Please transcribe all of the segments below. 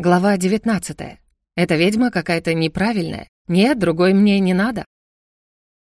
Глава 19. Эта ведьма какая-то неправильная. Нет, другой мне не надо.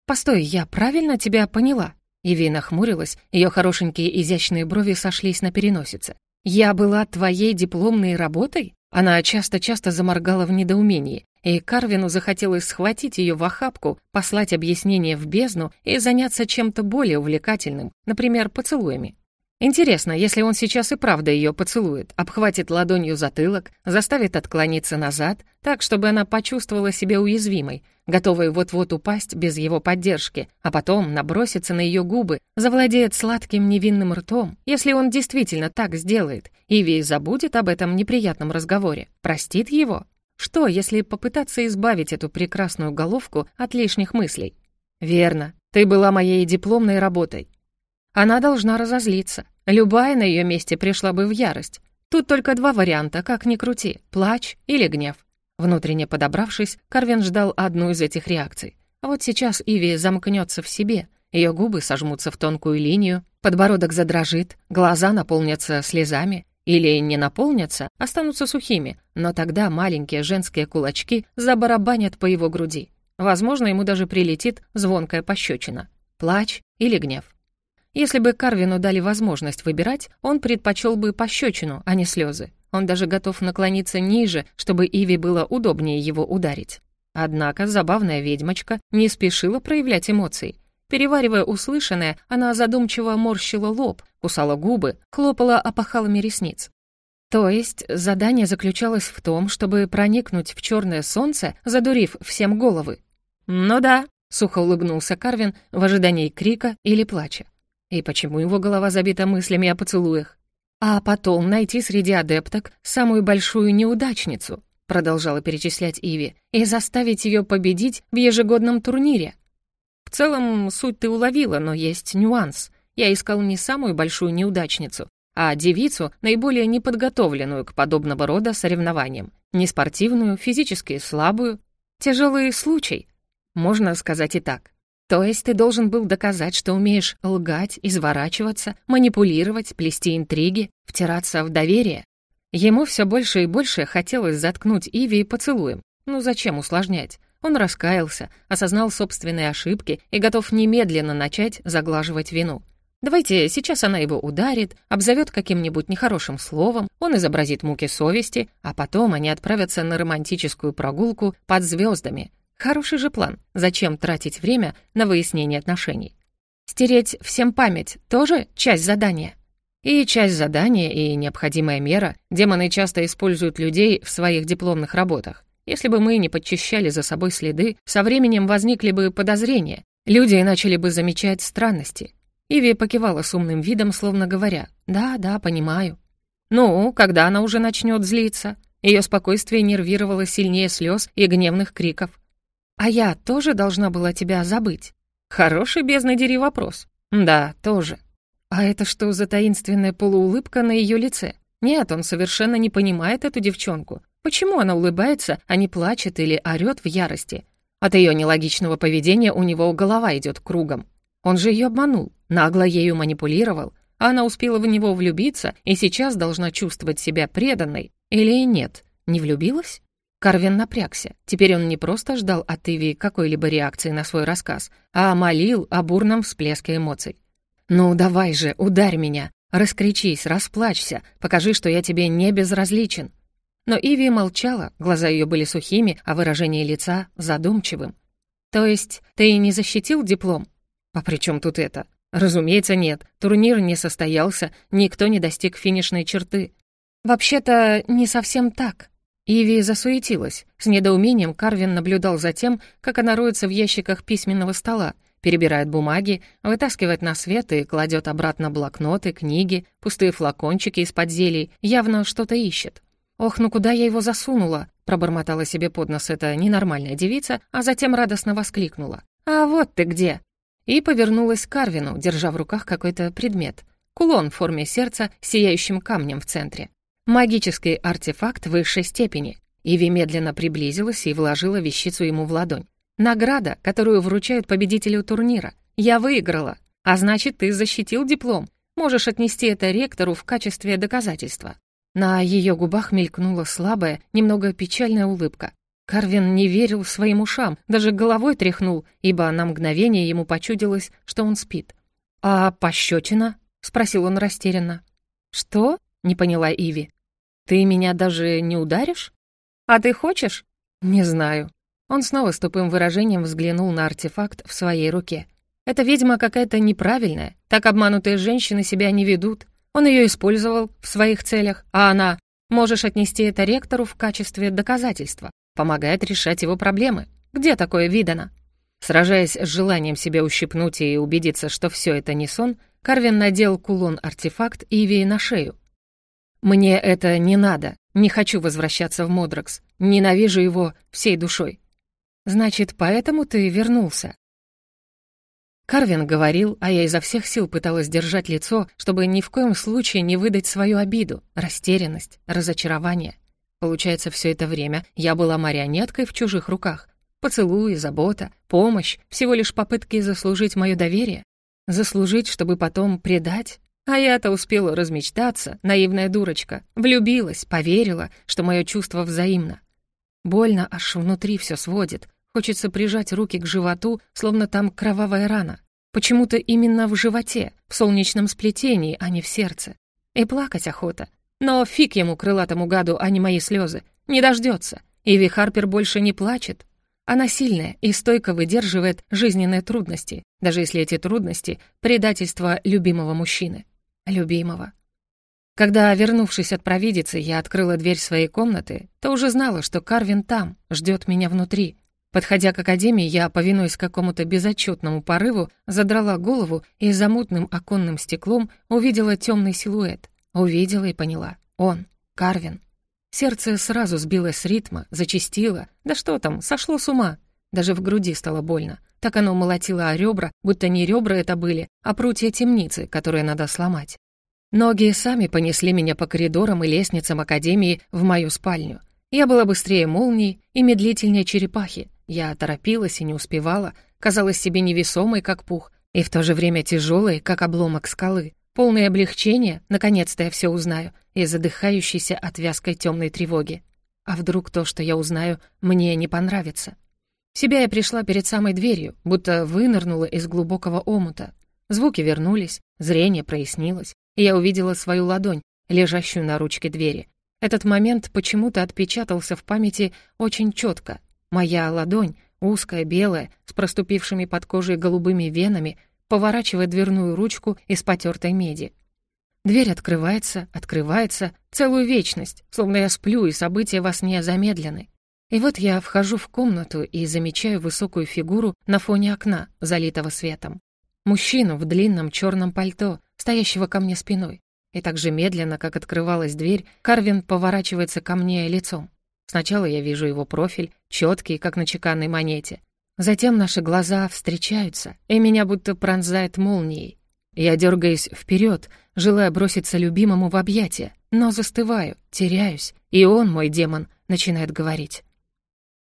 Постой, я правильно тебя поняла? Иви нахмурилась, ее хорошенькие изящные брови сошлись на переносице. «Я была твоей дипломной работой?» Она часто-часто заморгала в недоумении, и Карвину захотелось схватить ее в охапку, послать объяснение в бездну и заняться чем-то более увлекательным, например, поцелуями. Интересно, если он сейчас и правда ее поцелует, обхватит ладонью затылок, заставит отклониться назад, так, чтобы она почувствовала себя уязвимой, готовой вот-вот упасть без его поддержки, а потом набросится на ее губы, завладеет сладким невинным ртом, если он действительно так сделает, Иви забудет об этом неприятном разговоре, простит его. Что, если попытаться избавить эту прекрасную головку от лишних мыслей? «Верно, ты была моей дипломной работой. Она должна разозлиться. Любая на ее месте пришла бы в ярость. Тут только два варианта, как ни крути — плач или гнев. Внутренне подобравшись, Карвин ждал одну из этих реакций. А вот сейчас Иви замкнется в себе, ее губы сожмутся в тонкую линию, подбородок задрожит, глаза наполнятся слезами, или не наполнятся, останутся сухими, но тогда маленькие женские кулачки забарабанят по его груди. Возможно, ему даже прилетит звонкая пощечина. Плач или гнев. Если бы Карвину дали возможность выбирать, он предпочел бы пощечину, а не слезы. Он даже готов наклониться ниже, чтобы Иви было удобнее его ударить. Однако забавная ведьмочка не спешила проявлять эмоций. Переваривая услышанное, она задумчиво морщила лоб, кусала губы, хлопала опахалами ресниц. То есть задание заключалось в том, чтобы проникнуть в черное солнце, задурив всем головы? «Ну да», — сухо улыбнулся Карвин в ожидании крика или плача. И почему его голова забита мыслями о поцелуях? А потом найти среди адепток самую большую неудачницу, продолжала перечислять Иви, и заставить ее победить в ежегодном турнире. В целом, суть ты уловила, но есть нюанс. Я искал не самую большую неудачницу, а девицу, наиболее неподготовленную к подобного рода соревнованиям. Неспортивную, физически слабую. Тяжелый случай. Можно сказать и так. То есть ты должен был доказать, что умеешь лгать, изворачиваться, манипулировать, плести интриги, втираться в доверие? Ему все больше и больше хотелось заткнуть Иви поцелуем. Ну зачем усложнять? Он раскаялся, осознал собственные ошибки и готов немедленно начать заглаживать вину. Давайте сейчас она его ударит, обзовет каким-нибудь нехорошим словом, он изобразит муки совести, а потом они отправятся на романтическую прогулку под звездами, Хороший же план. Зачем тратить время на выяснение отношений? Стереть всем память — тоже часть задания. И часть задания, и необходимая мера. Демоны часто используют людей в своих дипломных работах. Если бы мы не подчищали за собой следы, со временем возникли бы подозрения. Люди начали бы замечать странности. Иви покивала с умным видом, словно говоря, «Да, да, понимаю». Ну, когда она уже начнет злиться? Ее спокойствие нервировало сильнее слез и гневных криков. «А я тоже должна была тебя забыть?» «Хороший, бездна дери вопрос». «Да, тоже». «А это что за таинственная полуулыбка на ее лице?» «Нет, он совершенно не понимает эту девчонку. Почему она улыбается, а не плачет или орёт в ярости? От ее нелогичного поведения у него голова идет кругом. Он же ее обманул, нагло ею манипулировал, она успела в него влюбиться и сейчас должна чувствовать себя преданной. Или нет, не влюбилась? Карвин напрягся. Теперь он не просто ждал от Иви какой-либо реакции на свой рассказ, а молил о бурном всплеске эмоций. «Ну, давай же, ударь меня! Раскричись, расплачься, покажи, что я тебе не безразличен!» Но Иви молчала, глаза ее были сухими, а выражение лица — задумчивым. «То есть ты не защитил диплом?» «А при чем тут это?» «Разумеется, нет. Турнир не состоялся, никто не достиг финишной черты». «Вообще-то не совсем так», Иви засуетилась. С недоумением Карвин наблюдал за тем, как она роется в ящиках письменного стола, перебирает бумаги, вытаскивает на свет и кладет обратно блокноты, книги, пустые флакончики из-под зелий, явно что-то ищет. «Ох, ну куда я его засунула?» — пробормотала себе под нос эта ненормальная девица, а затем радостно воскликнула. «А вот ты где!» И повернулась к Карвину, держа в руках какой-то предмет. Кулон в форме сердца с сияющим камнем в центре. Магический артефакт высшей степени. Иви медленно приблизилась и вложила вещицу ему в ладонь. Награда, которую вручают победителю турнира. Я выиграла. А значит, ты защитил диплом. Можешь отнести это ректору в качестве доказательства. На ее губах мелькнула слабая, немного печальная улыбка. Карвин не верил своим ушам, даже головой тряхнул, ибо на мгновение ему почудилось, что он спит. «А пощечина?» — спросил он растерянно. «Что?» — не поняла Иви. «Ты меня даже не ударишь? А ты хочешь?» «Не знаю». Он снова с тупым выражением взглянул на артефакт в своей руке. «Эта ведьма какая-то неправильная. Так обманутые женщины себя не ведут. Он ее использовал в своих целях, а она... Можешь отнести это ректору в качестве доказательства. Помогает решать его проблемы. Где такое видано?» Сражаясь с желанием себя ущипнуть и убедиться, что все это не сон, Карвин надел кулон-артефакт Ивии на шею. «Мне это не надо. Не хочу возвращаться в Модракс. Ненавижу его всей душой». «Значит, поэтому ты вернулся?» Карвин говорил, а я изо всех сил пыталась держать лицо, чтобы ни в коем случае не выдать свою обиду, растерянность, разочарование. Получается, все это время я была марионеткой в чужих руках. Поцелуи, забота, помощь, всего лишь попытки заслужить мое доверие. Заслужить, чтобы потом предать? А я-то успела размечтаться, наивная дурочка. Влюбилась, поверила, что мое чувство взаимно. Больно аж внутри все сводит. Хочется прижать руки к животу, словно там кровавая рана. Почему-то именно в животе, в солнечном сплетении, а не в сердце. И плакать охота. Но фиг ему, крылатому гаду, а не мои слезы. Не дождется. Иви Харпер больше не плачет, она сильная и стойко выдерживает жизненные трудности, даже если эти трудности — предательство любимого мужчины. Любимого. Когда, вернувшись от провидицы, я открыла дверь своей комнаты, то уже знала, что Карвин там, ждет меня внутри. Подходя к академии, я, повинуясь какому-то безотчетному порыву, задрала голову и за мутным оконным стеклом увидела темный силуэт. Увидела и поняла. Он, Карвин. Сердце сразу сбилось с ритма, зачастило. Да что там, сошло с ума. Даже в груди стало больно. Так оно молотило о ребра, будто не ребра это были, а прутья темницы, которые надо сломать. Ноги сами понесли меня по коридорам и лестницам Академии в мою спальню. Я была быстрее молнии и медлительнее черепахи. Я торопилась и не успевала, казалась себе невесомой, как пух, и в то же время тяжелой, как обломок скалы. Полное облегчение, наконец-то я все узнаю, и задыхающейся от вязкой темной тревоги. А вдруг то, что я узнаю, мне не понравится? Себя я пришла перед самой дверью, будто вынырнула из глубокого омута. Звуки вернулись, зрение прояснилось, и я увидела свою ладонь, лежащую на ручке двери. Этот момент почему-то отпечатался в памяти очень четко. Моя ладонь, узкая, белая, с проступившими под кожей голубыми венами, поворачивая дверную ручку из потертой меди. Дверь открывается, открывается, целую вечность, словно я сплю, и события во сне замедлены. И вот я вхожу в комнату и замечаю высокую фигуру на фоне окна, залитого светом. Мужчину в длинном черном пальто, стоящего ко мне спиной. И так же медленно, как открывалась дверь, Карвин поворачивается ко мне лицом. Сначала я вижу его профиль, четкий, как на чеканной монете. Затем наши глаза встречаются, и меня будто пронзает молнией. Я дергаюсь вперед, желая броситься любимому в объятия, но застываю, теряюсь, и он, мой демон, начинает говорить.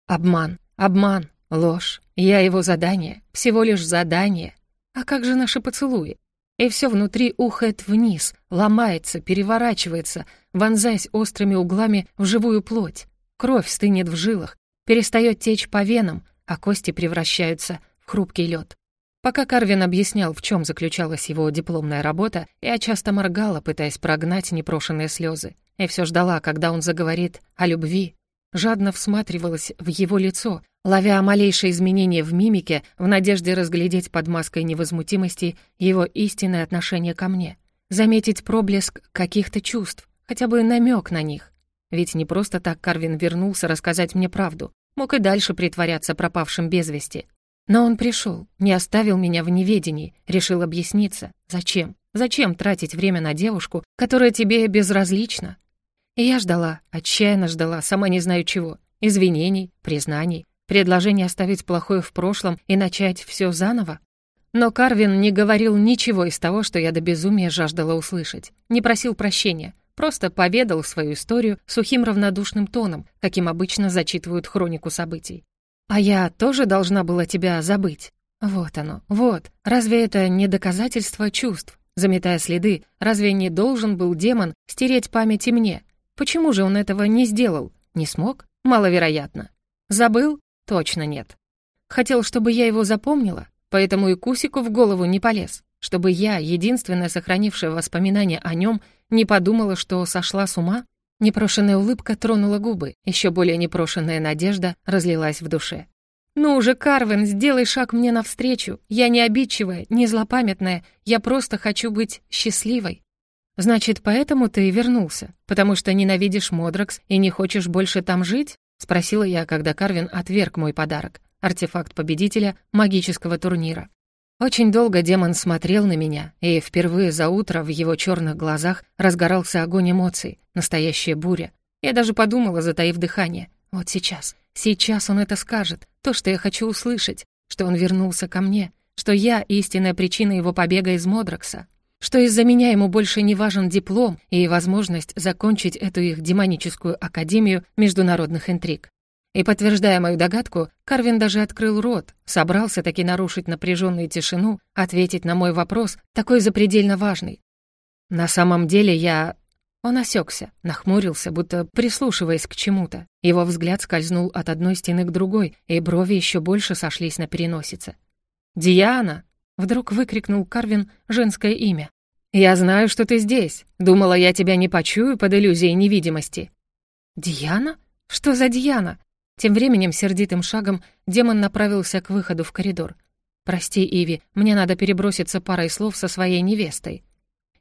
Обман, обман, ложь. Я его задание, всего лишь задание. А как же наши поцелуи? И все внутри ухает вниз, ломается, переворачивается, вонзаясь острыми углами в живую плоть. Кровь стынет в жилах, перестает течь по венам, а кости превращаются в хрупкий лед. Пока Карвин объяснял, в чем заключалась его дипломная работа, я часто моргала, пытаясь прогнать непрошенные слезы, и все ждала, когда он заговорит о любви. Жадно всматривалась в его лицо, ловя малейшие изменения в мимике в надежде разглядеть под маской невозмутимости его истинное отношение ко мне, заметить проблеск каких-то чувств, хотя бы намек на них. Ведь не просто так Карвин вернулся рассказать мне правду. Мог и дальше притворяться пропавшим без вести. Но он пришел, не оставил меня в неведении, решил объясниться. Зачем? Зачем тратить время на девушку, которая тебе безразлична? Я ждала, отчаянно ждала, сама не знаю чего. Извинений, признаний, предложения оставить плохое в прошлом и начать все заново. Но Карвин не говорил ничего из того, что я до безумия жаждала услышать. Не просил прощения, Просто поведал свою историю сухим равнодушным тоном, каким обычно зачитывают хронику событий. «А я тоже должна была тебя забыть?» Вот оно, вот. Разве это не доказательство чувств? Заметая следы, разве не должен был демон стереть память и мне? Почему же он этого не сделал? Не смог? Маловероятно. Забыл? Точно нет. Хотел, чтобы я его запомнила, поэтому и Кусику в голову не полез, чтобы я, единственная сохранившая воспоминания о нем, не подумала, что сошла с ума. Непрошенная улыбка тронула губы, еще более непрошенная надежда разлилась в душе. «Ну уже, Карвин, сделай шаг мне навстречу. Я не обидчивая, не злопамятная, я просто хочу быть счастливой». «Значит, поэтому ты и вернулся? Потому что ненавидишь Модракс и не хочешь больше там жить?» — спросила я, когда Карвин отверг мой подарок — артефакт победителя магического турнира. Очень долго демон смотрел на меня, и впервые за утро в его черных глазах разгорался огонь эмоций, настоящая буря. Я даже подумала, затаив дыхание. Вот сейчас, сейчас он это скажет, то, что я хочу услышать, что он вернулся ко мне, что я — истинная причина его побега из Модракса, что из-за меня ему больше не важен диплом и возможность закончить эту их демоническую академию международных интриг. И подтверждая мою догадку, Карвин даже открыл рот, собрался таки нарушить напряженную тишину, ответить на мой вопрос, такой запредельно важный. На самом деле я... Он осекся, нахмурился, будто прислушиваясь к чему-то. Его взгляд скользнул от одной стены к другой, и брови еще больше сошлись на переносице. «Диана!» — вдруг выкрикнул Карвин женское имя. «Я знаю, что ты здесь. Думала, я тебя не почую под иллюзией невидимости». «Диана? Что за Диана?» Тем временем сердитым шагом демон направился к выходу в коридор. «Прости, Иви, мне надо переброситься парой слов со своей невестой».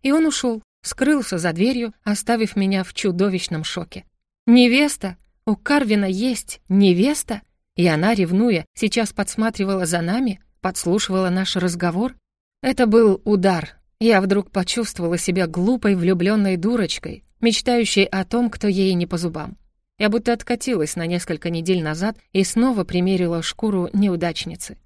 И он ушел, скрылся за дверью, оставив меня в чудовищном шоке. «Невеста? У Карвина есть невеста?» И она, ревнуя, сейчас подсматривала за нами, подслушивала наш разговор. Это был удар. Я вдруг почувствовала себя глупой влюбленной дурочкой, мечтающей о том, кто ей не по зубам. Я будто откатилась на несколько недель назад и снова примерила шкуру неудачницы.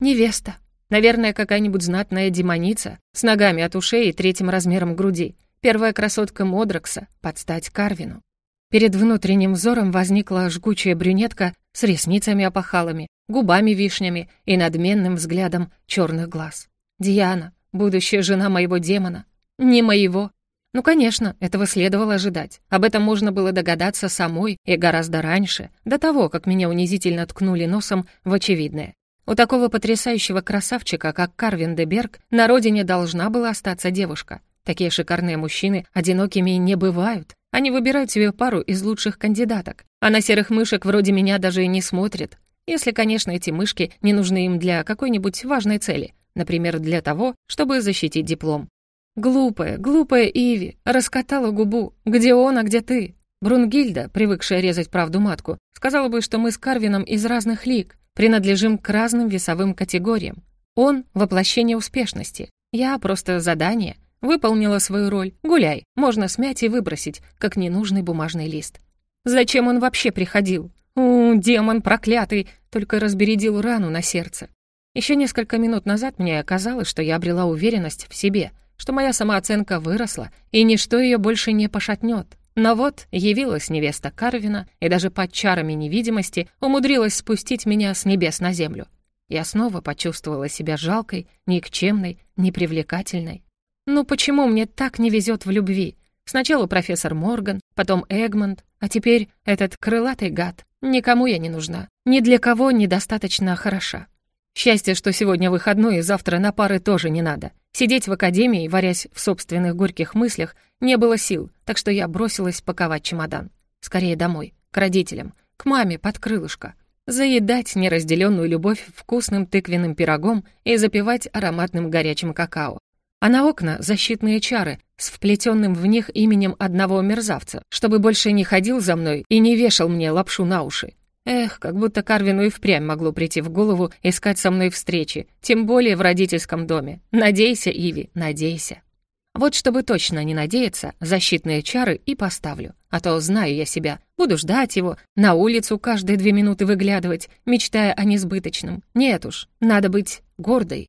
Невеста. Наверное, какая-нибудь знатная демоница с ногами от ушей и третьим размером груди. Первая красотка Модракса под стать Карвину. Перед внутренним взором возникла жгучая брюнетка с ресницами-опахалами, губами-вишнями и надменным взглядом черных глаз. Диана, будущая жена моего демона. Не моего, ну, конечно, этого следовало ожидать. Об этом можно было догадаться самой и гораздо раньше, до того, как меня унизительно ткнули носом в очевидное. У такого потрясающего красавчика, как Карвин де Берг, на родине должна была остаться девушка. Такие шикарные мужчины одинокими не бывают. Они выбирают себе пару из лучших кандидаток. А на серых мышек вроде меня даже и не смотрят. Если, конечно, эти мышки не нужны им для какой-нибудь важной цели. Например, для того, чтобы защитить диплом. Глупая, глупая Иви, раскатала губу. Где он, а где ты? Брунгильда, привыкшая резать правду матку, сказала бы, что мы с Карвином из разных лиг, принадлежим к разным весовым категориям. Он — воплощение успешности. Я просто задание. Выполнила свою роль. Гуляй. Можно смять и выбросить, как ненужный бумажный лист. Зачем он вообще приходил? У, демон проклятый, только разбередил рану на сердце. Еще несколько минут назад мне казалось, что я обрела уверенность в себе — что моя самооценка выросла, и ничто ее больше не пошатнет. Но вот явилась невеста Карвина и даже под чарами невидимости умудрилась спустить меня с небес на землю. Я снова почувствовала себя жалкой, никчемной, непривлекательной. Ну почему мне так не везет в любви? Сначала профессор Морган, потом Эгмонд, а теперь этот крылатый гад. Никому я не нужна, ни для кого недостаточно хороша. Счастье, что сегодня выходной и завтра на пары тоже не надо. Сидеть в академии, варясь в собственных горьких мыслях, не было сил, так что я бросилась паковать чемодан. Скорее домой, к родителям, к маме под крылышко. Заедать неразделенную любовь вкусным тыквенным пирогом и запивать ароматным горячим какао. А на окна защитные чары с вплетенным в них именем одного мерзавца, чтобы больше не ходил за мной и не вешал мне лапшу на уши. Эх, как будто Карвину и впрямь могло прийти в голову искать со мной встречи, тем более в родительском доме. Надейся, Иви, надейся. Вот чтобы точно не надеяться, защитные чары и поставлю. А то знаю я себя, буду ждать его, на улицу каждые две минуты выглядывать, мечтая о несбыточном. Нет уж, надо быть гордой.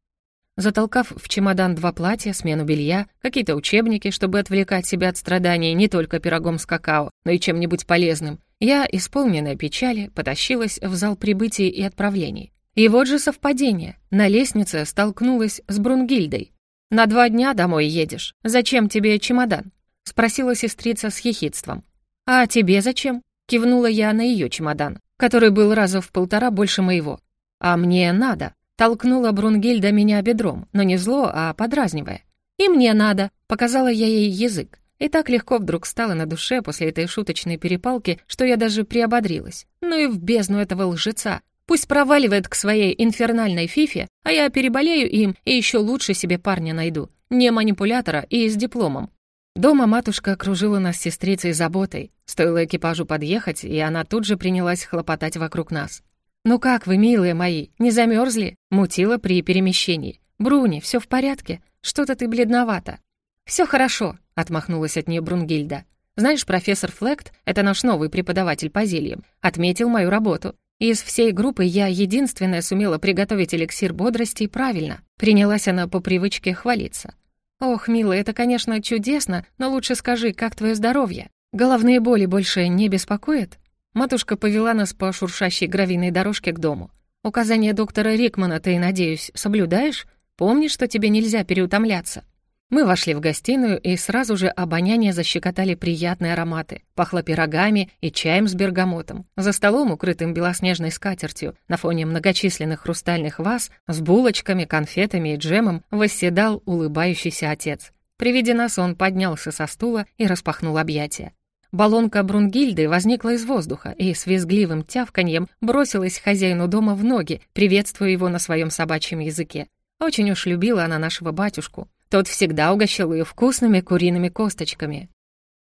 Затолкав в чемодан два платья, смену белья, какие-то учебники, чтобы отвлекать себя от страданий не только пирогом с какао, но и чем-нибудь полезным, я, исполненная печали, потащилась в зал прибытий и отправлений. И вот же совпадение. На лестнице столкнулась с Брунгильдой. «На два дня домой едешь. Зачем тебе чемодан?» — спросила сестрица с хихидством. «А тебе зачем?» — кивнула я на ее чемодан, который был раза в полтора больше моего. «А мне надо», — толкнула Брунгильда меня бедром, но не зло, а подразнивая. «И мне надо», — показала я ей язык. И так легко вдруг стало на душе после этой шуточной перепалки, что я даже приободрилась. Ну и в бездну этого лжеца. Пусть проваливает к своей инфернальной фифе, а я переболею им и еще лучше себе парня найду. Не манипулятора и с дипломом. Дома матушка окружила нас сестрицей заботой. Стоило экипажу подъехать, и она тут же принялась хлопотать вокруг нас. «Ну как вы, милые мои, не замерзли? Мутила при перемещении. Бруни, все в порядке? Что-то ты бледновата». Все хорошо», — отмахнулась от нее Брунгильда. «Знаешь, профессор Флект, это наш новый преподаватель по зельям, отметил мою работу. Из всей группы я единственная сумела приготовить эликсир бодрости правильно. Принялась она по привычке хвалиться. «Ох, милая, это, конечно, чудесно, но лучше скажи, как твое здоровье? Головные боли больше не беспокоят?» Матушка повела нас по шуршащей гравийной дорожке к дому. «Указания доктора Рикмана ты, надеюсь, соблюдаешь? Помни, что тебе нельзя переутомляться». Мы вошли в гостиную, и сразу же обоняние защекотали приятные ароматы. Пахло пирогами и чаем с бергамотом. За столом, укрытым белоснежной скатертью, на фоне многочисленных хрустальных ваз, с булочками, конфетами и джемом, восседал улыбающийся отец. При виде нас он поднялся со стула и распахнул объятия. Баллонка Брунгильды возникла из воздуха и с визгливым тявканьем бросилась хозяину дома в ноги, приветствуя его на своем собачьем языке. Очень уж любила она нашего батюшку. Тот всегда угощал ее вкусными куриными косточками.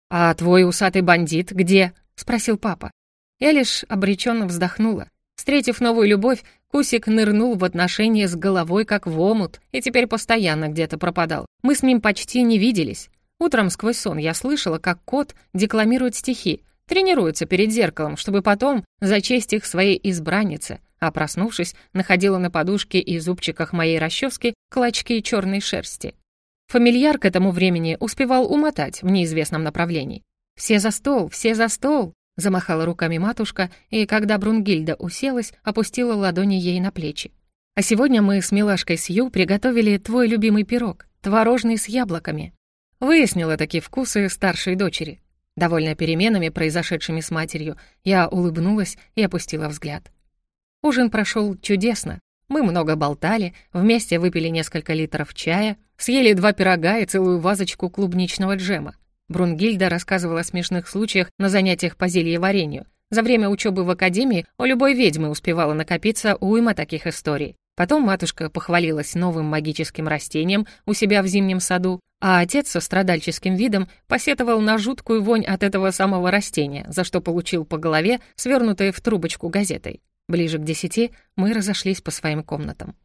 «А твой усатый бандит где?» — спросил папа. Я лишь обреченно вздохнула. Встретив новую любовь, Кусик нырнул в отношения с головой как в омут и теперь постоянно где-то пропадал. Мы с ним почти не виделись. Утром сквозь сон я слышала, как кот декламирует стихи, тренируется перед зеркалом, чтобы потом зачесть их своей избраннице, а проснувшись, находила на подушке и зубчиках моей расчески клочки черной шерсти. Фамильяр к этому времени успевал умотать в неизвестном направлении. «Все за стол, все за стол!» — замахала руками матушка, и когда Брунгильда уселась, опустила ладони ей на плечи. «А сегодня мы с милашкой Сью приготовили твой любимый пирог, творожный с яблоками». Выяснила такие вкусы старшей дочери. Довольно переменами, произошедшими с матерью, я улыбнулась и опустила взгляд. Ужин прошел чудесно. Мы много болтали, вместе выпили несколько литров чая, съели два пирога и целую вазочку клубничного джема. Брунгильда рассказывала о смешных случаях на занятиях по зельеварению. За время учебы в академии у любой ведьмы успевала накопиться уйма таких историй. Потом матушка похвалилась новым магическим растением у себя в зимнем саду, а отец со страдальческим видом посетовал на жуткую вонь от этого самого растения, за что получил по голове, свернутой в трубочку газетой. Ближе к десяти мы разошлись по своим комнатам.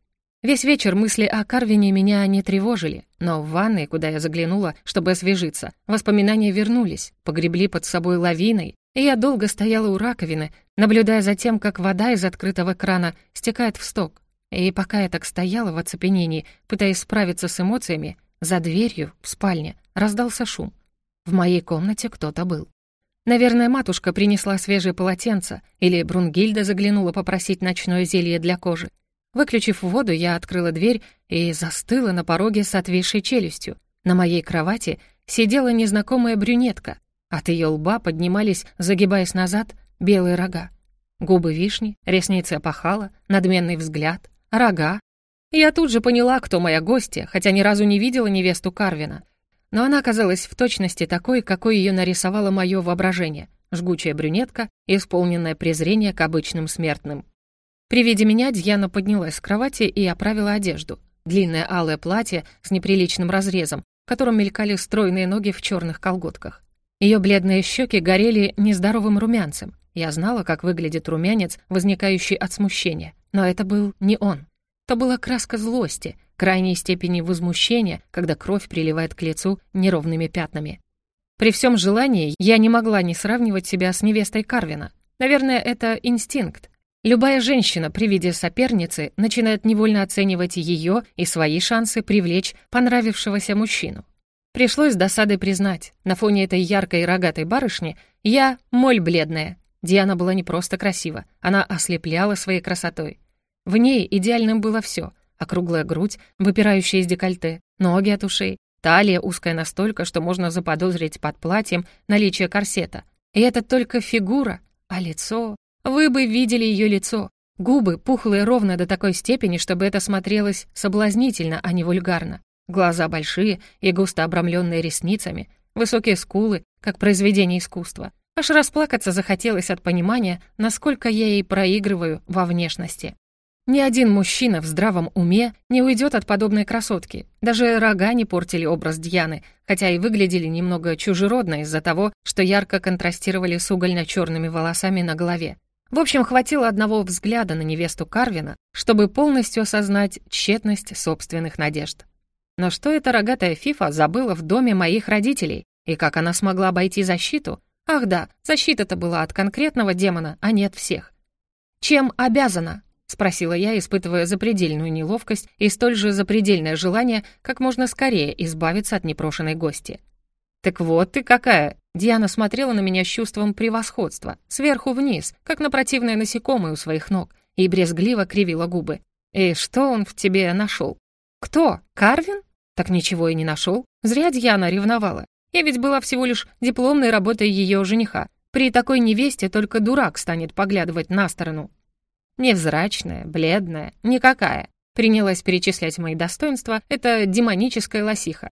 Весь вечер мысли о Карвине меня не тревожили, но в ванной, куда я заглянула, чтобы освежиться, воспоминания вернулись, погребли под собой лавиной, и я долго стояла у раковины, наблюдая за тем, как вода из открытого крана стекает в сток. И пока я так стояла в оцепенении, пытаясь справиться с эмоциями, за дверью в спальне раздался шум. В моей комнате кто-то был. Наверное, матушка принесла свежее полотенце, или Брунгильда заглянула попросить ночное зелье для кожи. Выключив воду, я открыла дверь и застыла на пороге с отвисшей челюстью. На моей кровати сидела незнакомая брюнетка. От ее лба поднимались, загибаясь назад, белые рога. Губы вишни, ресницы опахала, надменный взгляд, рога. Я тут же поняла, кто моя гостья, хотя ни разу не видела невесту Карвина — но она оказалась в точности такой, какой ее нарисовало мое воображение. Жгучая брюнетка, исполненная презрения к обычным смертным. При виде меня Дьяна поднялась с кровати и оправила одежду. Длинное алое платье с неприличным разрезом, в котором мелькали стройные ноги в черных колготках. Ее бледные щеки горели нездоровым румянцем. Я знала, как выглядит румянец, возникающий от смущения. Но это был не он. То была краска злости, крайней степени возмущения, когда кровь приливает к лицу неровными пятнами. При всем желании я не могла не сравнивать себя с невестой Карвина. Наверное, это инстинкт. Любая женщина при виде соперницы начинает невольно оценивать ее и свои шансы привлечь понравившегося мужчину. Пришлось с досадой признать, на фоне этой яркой рогатой барышни я моль бледная. Диана была не просто красива, она ослепляла своей красотой. В ней идеальным было все — округлая грудь, выпирающая из декольте, ноги от ушей, талия узкая настолько, что можно заподозрить под платьем наличие корсета, И это только фигура, а лицо... Вы бы видели ее лицо. Губы пухлые ровно до такой степени, чтобы это смотрелось соблазнительно, а не вульгарно. Глаза большие и густо обрамленные ресницами, высокие скулы, как произведение искусства. Аж расплакаться захотелось от понимания, насколько я ей проигрываю во внешности. Ни один мужчина в здравом уме не уйдет от подобной красотки. Даже рога не портили образ Дьяны, хотя и выглядели немного чужеродно из-за того, что ярко контрастировали с угольно-черными волосами на голове. В общем, хватило одного взгляда на невесту Карвина, чтобы полностью осознать тщетность собственных надежд. Но что эта рогатая фифа забыла в доме моих родителей? И как она смогла обойти защиту? Ах да, защита-то была от конкретного демона, а не от всех. «Чем обязана?» — спросила я, испытывая запредельную неловкость и столь же запредельное желание как можно скорее избавиться от непрошенной гости. «Так вот ты какая!» Диана смотрела на меня с чувством превосходства, сверху вниз, как на противное насекомое у своих ног, и брезгливо кривила губы. «И что он в тебе нашел?» «Кто? Карвин?» «Так ничего и не нашел. Зря Диана ревновала. Я ведь была всего лишь дипломной работой ее жениха. При такой невесте только дурак станет поглядывать на сторону, Невзрачная, бледная, никакая. Принялась перечислять мои достоинства эта демоническая лосиха.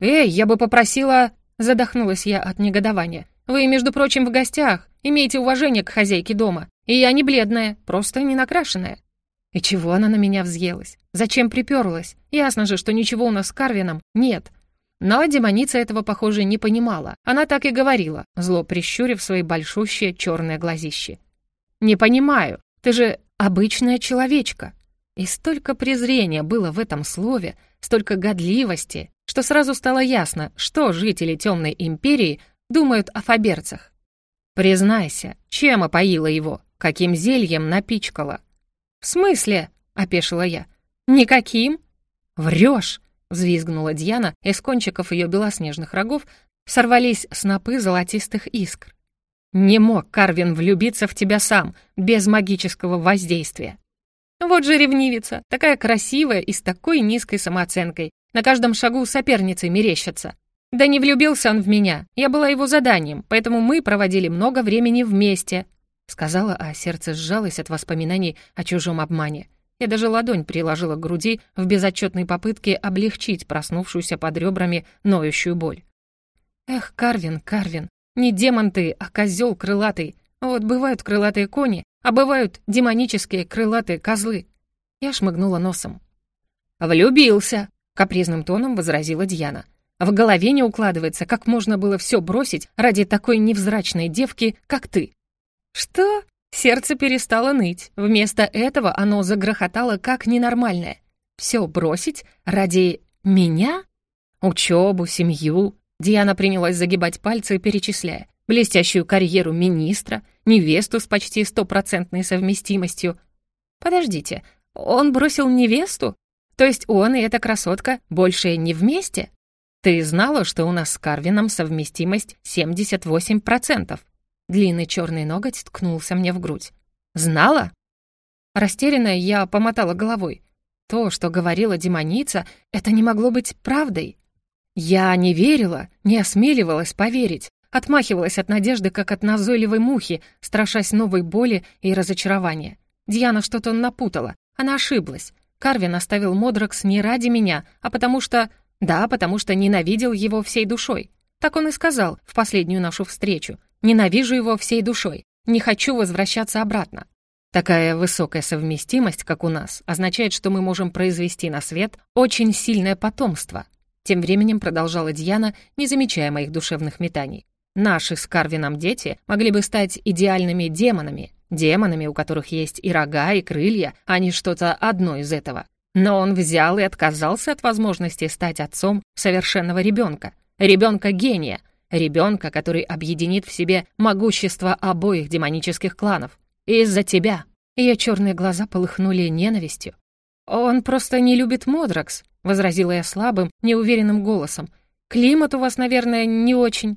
«Эй, я бы попросила...» Задохнулась я от негодования. «Вы, между прочим, в гостях. Имейте уважение к хозяйке дома. И я не бледная, просто не накрашенная». И чего она на меня взъелась? Зачем приперлась? Ясно же, что ничего у нас с Карвином нет. Но демоница этого, похоже, не понимала. Она так и говорила, зло прищурив свои большущие черные глазищи. «Не понимаю. Ты же обычная человечка». И столько презрения было в этом слове, столько годливости, что сразу стало ясно, что жители Темной Империи думают о фаберцах. «Признайся, чем опоила его? Каким зельем напичкала?» «В смысле?» — опешила я. «Никаким?» «Врешь!» — взвизгнула Дьяна, из кончиков ее белоснежных рогов сорвались снопы золотистых искр. Не мог Карвин влюбиться в тебя сам, без магического воздействия. Вот же ревнивица, такая красивая и с такой низкой самооценкой. На каждом шагу соперницей мерещится. Да не влюбился он в меня, я была его заданием, поэтому мы проводили много времени вместе. Сказала, а сердце сжалось от воспоминаний о чужом обмане. Я даже ладонь приложила к груди в безотчетной попытке облегчить проснувшуюся под ребрами ноющую боль. Эх, Карвин, Карвин, не демон ты, а козел крылатый. Вот бывают крылатые кони, а бывают демонические крылатые козлы. Я шмыгнула носом. «Влюбился!» — капризным тоном возразила Дьяна. «В голове не укладывается, как можно было все бросить ради такой невзрачной девки, как ты». «Что?» Сердце перестало ныть. Вместо этого оно загрохотало как ненормальное. «Все бросить? Ради меня? Учебу, семью, Диана принялась загибать пальцы, перечисляя. Блестящую карьеру министра, невесту с почти стопроцентной совместимостью. Подождите, он бросил невесту? То есть он и эта красотка больше не вместе? Ты знала, что у нас с Карвином совместимость 78%? Длинный черный ноготь ткнулся мне в грудь. Знала? Растерянная я помотала головой. То, что говорила демоница, это не могло быть правдой. Я не верила, не осмеливалась поверить, отмахивалась от надежды, как от назойливой мухи, страшась новой боли и разочарования. Диана что-то напутала, она ошиблась. Карвин оставил Модракс не ради меня, а потому что... Да, потому что ненавидел его всей душой. Так он и сказал в последнюю нашу встречу. «Ненавижу его всей душой. Не хочу возвращаться обратно». Такая высокая совместимость, как у нас, означает, что мы можем произвести на свет очень сильное потомство, тем временем продолжала Дьяна, не замечая моих душевных метаний. Наши с Карвином дети могли бы стать идеальными демонами, демонами, у которых есть и рога, и крылья, а не что-то одно из этого. Но он взял и отказался от возможности стать отцом совершенного ребенка, ребенка-гения, ребенка, который объединит в себе могущество обоих демонических кланов. Из-за тебя. Ее черные глаза полыхнули ненавистью. Он просто не любит Модракс, возразила я слабым, неуверенным голосом. «Климат у вас, наверное, не очень».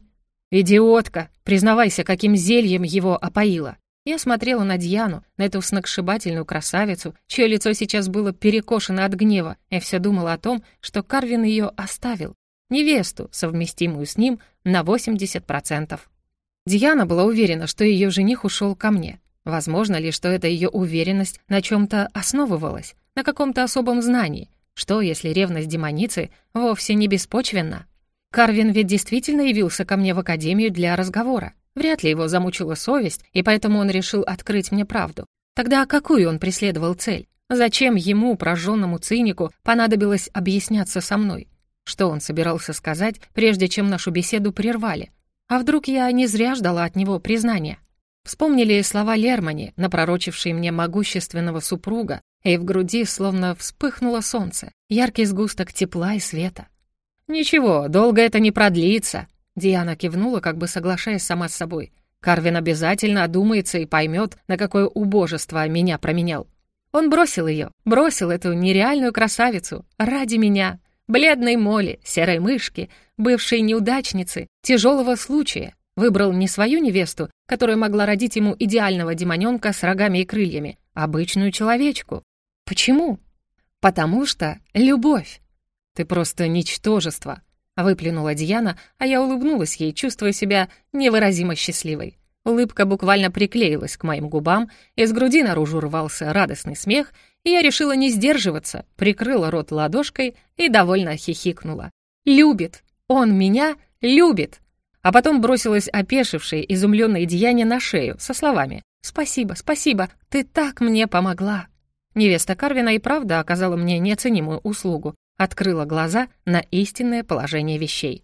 «Идиотка! Признавайся, каким зельем его опоила!» Я смотрела на Дьяну, на эту сногсшибательную красавицу, чье лицо сейчас было перекошено от гнева, и все думала о том, что Карвин ее оставил. Невесту, совместимую с ним, на 80%. Диана была уверена, что ее жених ушел ко мне. Возможно ли, что эта ее уверенность на чем-то основывалась, на каком-то особом знании? Что, если ревность демоницы вовсе не беспочвенна? Карвин ведь действительно явился ко мне в академию для разговора. Вряд ли его замучила совесть, и поэтому он решил открыть мне правду. Тогда какую он преследовал цель? Зачем ему, прожженному цинику, понадобилось объясняться со мной? Что он собирался сказать, прежде чем нашу беседу прервали? А вдруг я не зря ждала от него признания? Вспомнили слова Лермани, напророчившие мне могущественного супруга, и в груди словно вспыхнуло солнце, яркий сгусток тепла и света. «Ничего, долго это не продлится», — Диана кивнула, как бы соглашаясь сама с собой. «Карвин обязательно одумается и поймет, на какое убожество меня променял. Он бросил ее, бросил эту нереальную красавицу ради меня, бледной моли, серой мышки, бывшей неудачницы, тяжелого случая. Выбрал не свою невесту, которая могла родить ему идеального демоненка с рогами и крыльями, а обычную человечку. Почему? Потому что любовь. Ты просто ничтожество, выплюнула Диана, а я улыбнулась ей, чувствуя себя невыразимо счастливой. Улыбка буквально приклеилась к моим губам, из груди наружу рвался радостный смех, и я решила не сдерживаться, прикрыла рот ладошкой и довольно хихикнула. «Любит! Он меня любит!» А потом бросилась опешившее, изумленное деяние на шею со словами «Спасибо, спасибо, ты так мне помогла!» Невеста Карвина и правда оказала мне неоценимую услугу, открыла глаза на истинное положение вещей.